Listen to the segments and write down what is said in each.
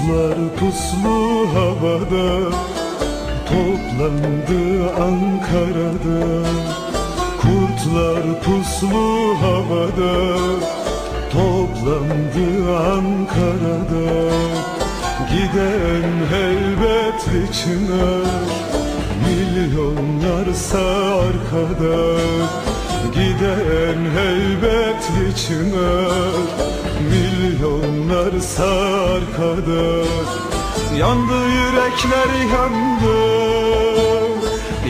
Kurtlar puslu havada Toplandı Ankara'da. Kurtlar puslu havada Toplandı Ankara'da. Giden helbetli çınar Milyonlarsa arkada Giden heybetli çınar Milyonlarsa arkada Yandı yürekler yandı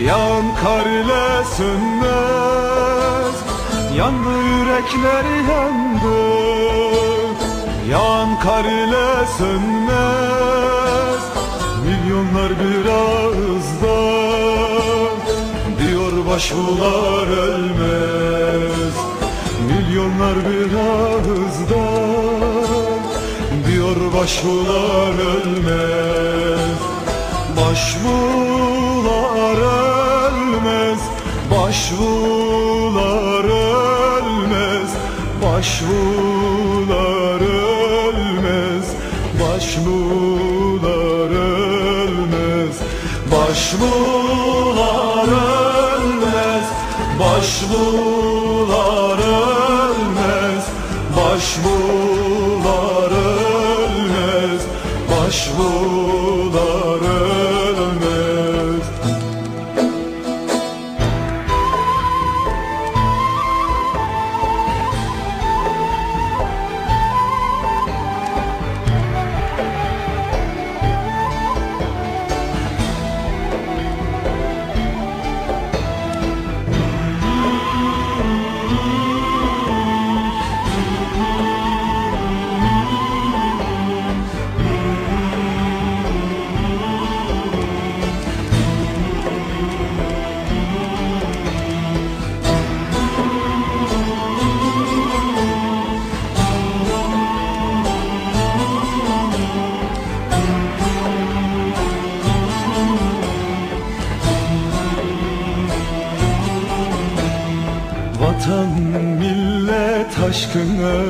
Yan kar ile sönmez. Yandı yürekler yandı Yan kar ile sönmez başvular ölmez. Milyonlar bir ağızda Diyor başvular ölmez. Başvular ölmez Başvular ölmez. Başvular ölmez Başvular ölmez. Başvular Başbuğlar ölmez Başbuğlar ölmez Başbuğlar Vatan millet aşkına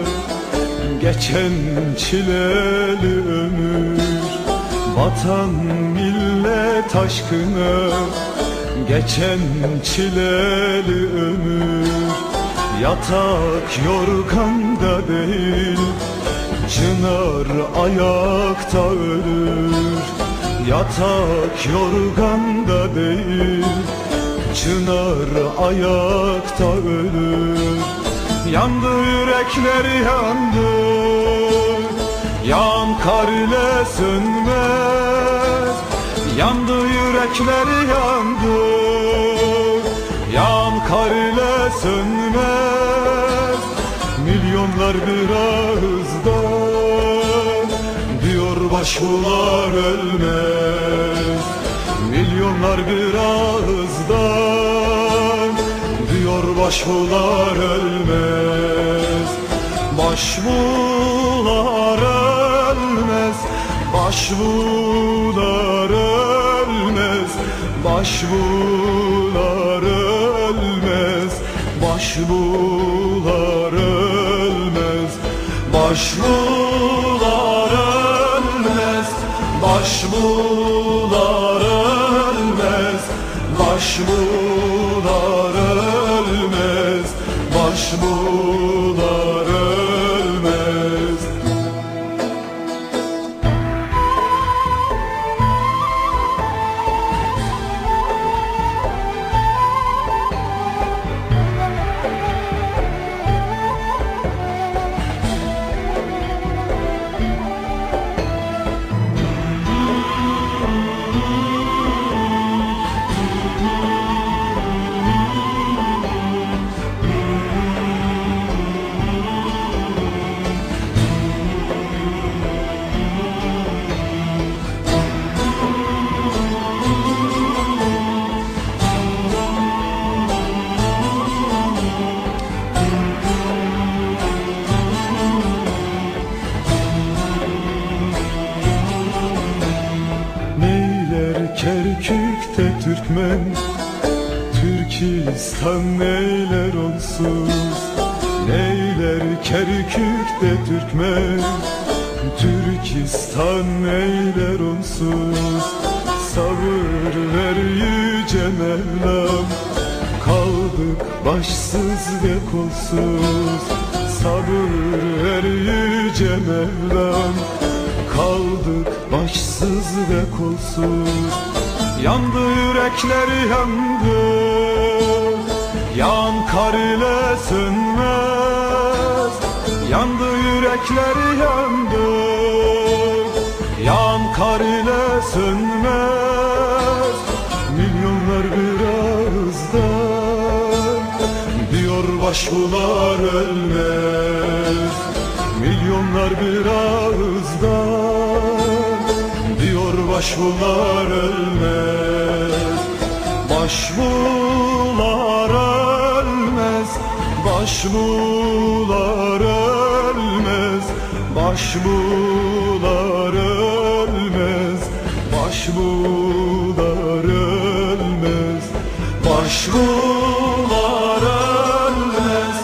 geçen çileli ömür. Vatan millet aşkına geçen çileli ömür. Yatak yorganda değil Çınar ayakta ölür. Yatak yorganda değil Çınar ayakta ölür Yandı yürekler yandı. Yan kar ile sönmez. Yandı yürekler yandı. Yan kar ile sönmez. Milyonlar bir Diyor başbular ölmez. Milyonlar bir Diyor başvular ölmez. Başvular ölmez. Başvular ölmez. Başvular ölmez. Başvular ölmez. Başvular taş bu. Türkmen Türkistan neyler onsuz Neyler Kerkük'te Türkmen? Türkistan eyler onsuz Sabır ver yüce Mevlam. Kaldık başsız ve kolsuz. Sabır ver yüce Mevlam. Kaldık başsız ve kolsuz Yandı yürekler yandı. Yan kar ile sönmez. Yandı yürekler yandı. Yan kar ile sönmez. Milyonlar bir Diyor başbular ölmez. Milyonlar bir Başvular ölmez. Başvular ölmez. Başvular ölmez. Başvular ölmez. Başvular ölmez. Başvular ölmez.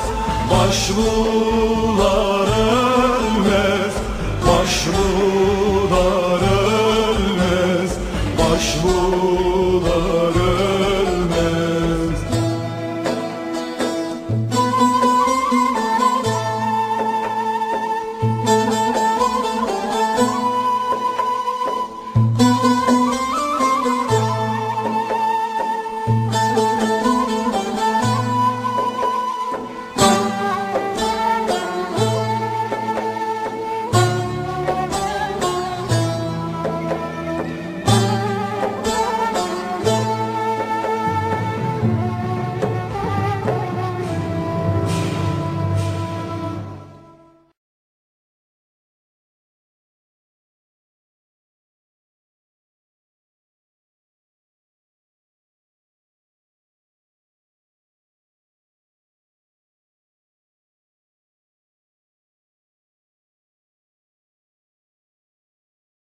Başvular ölmez. Başvular